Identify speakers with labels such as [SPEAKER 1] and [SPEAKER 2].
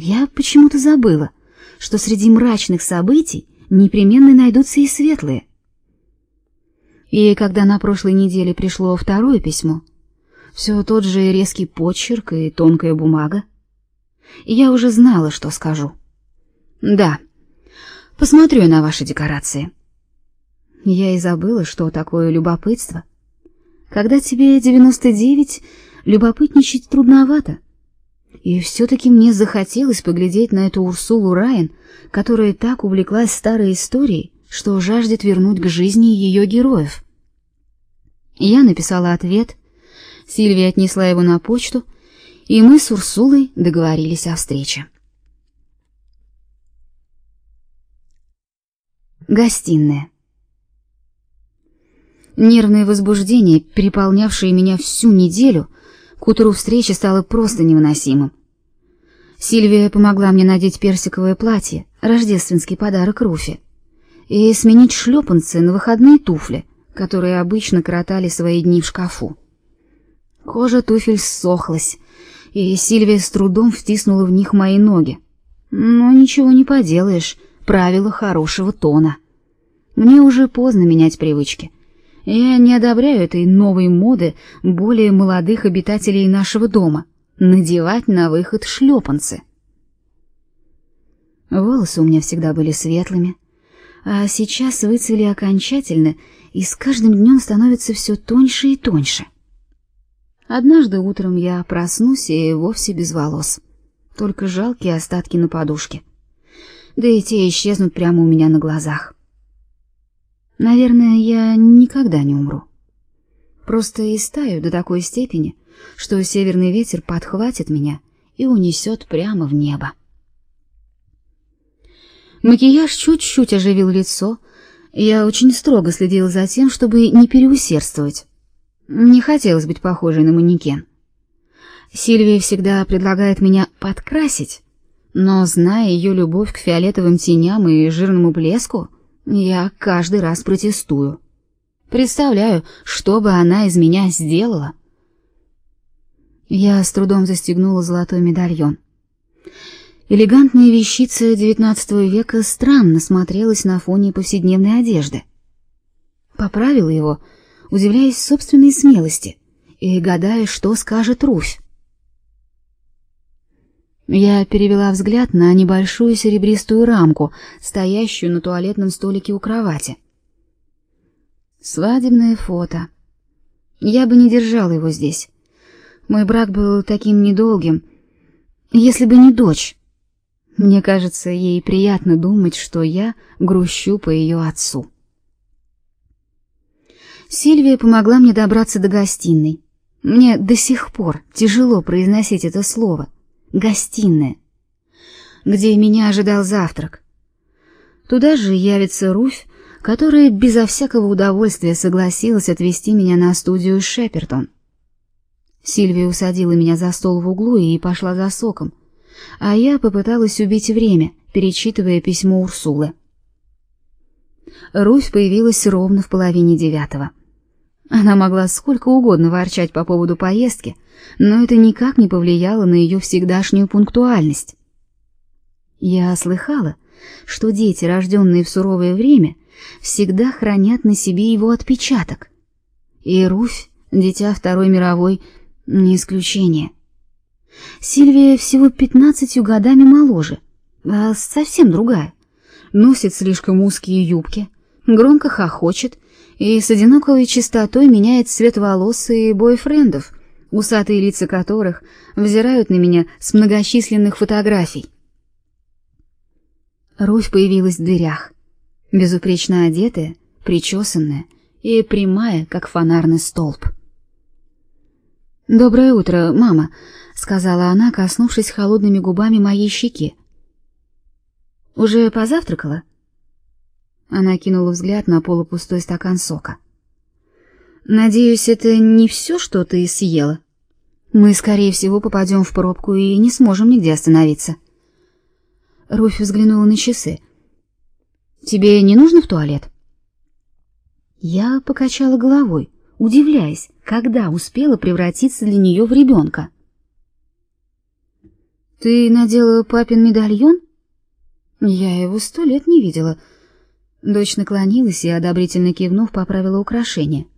[SPEAKER 1] Я почему-то забыла, что среди мрачных событий непременно найдутся и светлые. И когда на прошлой неделе пришло второе письмо, все тот же резкий почерк и тонкая бумага, я уже знала, что скажу. Да, посмотрю на ваши декорации. Я и забыла, что такое любопытство. Когда тебе девяносто девять, любопытничать трудновато. И все-таки мне захотелось поглядеть на эту Урсулу Райан, которая так увлеклась старой историей, что жаждет вернуть к жизни ее героев. Я написала ответ, Сильвия отнесла его на почту, и мы с Урсулой договорились о встрече. Гостиная. Нервное возбуждение, переполнявшее меня всю неделю, к утру встречи стало просто невыносимым. Сильвия помогла мне надеть персиковое платье, рождественский подарок Руфи, и сменить шлепанцы на выходные туфли, которые обычно коротали свои дни в шкафу. Кожа туфель ссохлась, и Сильвия с трудом втиснула в них мои ноги. Но ничего не поделаешь, правила хорошего тона. Мне уже поздно менять привычки. Я не одобряю этой новой моды более молодых обитателей нашего дома надевать на выход шлепанцы. Волосы у меня всегда были светлыми, а сейчас выцвели окончательно и с каждым днем становятся все тоньше и тоньше. Однажды утром я проснусь и вовсе без волос, только жалкие остатки на подушке. Да и те исчезнут прямо у меня на глазах. Наверное, я никогда не умру. Просто истаю до такой степени, что северный ветер подхватит меня и унесет прямо в небо. Макияж чуть-чуть оживил лицо. Я очень строго следила за тем, чтобы не переусердствовать. Не хотелось быть похожей на манекен. Сильвия всегда предлагает меня подкрасить, но зная ее любовь к фиолетовым теням и жирному блеску, я каждый раз протестую. Представляю, что бы она из меня сделала. Я с трудом застегнула золотой медальон. Элегантная вещица XIX века странно смотрелась на фоне повседневной одежды. Поправила его, удивляясь собственной смелости и гадая, что скажет Руфь. Я перевела взгляд на небольшую серебристую рамку, стоящую на туалетном столике у кровати. Свадебное фото. Я бы не держала его здесь. Мой брак был таким недолгим. Если бы не дочь. Мне кажется, ей приятно думать, что я грущу по ее отцу. Сильвия помогла мне добраться до гостиной. Мне до сих пор тяжело произносить это слово — гостиная, где меня ожидал завтрак. Туда же явится Руфь, которая безо всякого удовольствия согласилась отвезти меня на студию Шепертон. Сильвия усадила меня за стол в углу и пошла за соком, а я попыталась убить время, перечитывая письмо Урсулы. Руфь появилась ровно в половине девятого. Она могла сколько угодно ворчать по поводу поездки, но это никак не повлияло на ее всегдашнюю пунктуальность. Я слыхала, что дети, рожденные в суровое время, всегда хранят на себе его отпечаток. И Руфь, дитя Второй мировой, не исключение. Сильвия всего пятнадцатью годами моложе, а совсем другая. Носит слишком узкие юбки, громко хохочет и с одинаковой частотой меняет цвет волос и бойфрендов, усатые лица которых взирают на меня с многочисленных фотографий. Руфь появилась в дверях, безупречно одетая, причесанная и прямая, как фонарный столб. «Доброе утро, мама», — сказала она, коснувшись холодными губами моей щеки. «Уже позавтракала?» Она кинула взгляд на полупустой стакан сока. Надеюсь, это не все, что ты съела. Мы, скорее всего, попадем в пробку и не сможем нигде остановиться. Руфь взглянула на часы. Тебе не нужно в туалет? Я покачала головой, удивляясь, когда успела превратиться для нее в ребенка. Ты надела папин медальон? Я его сто лет не видела. Дочь наклонилась и, одобрительно кивнув, поправила украшение —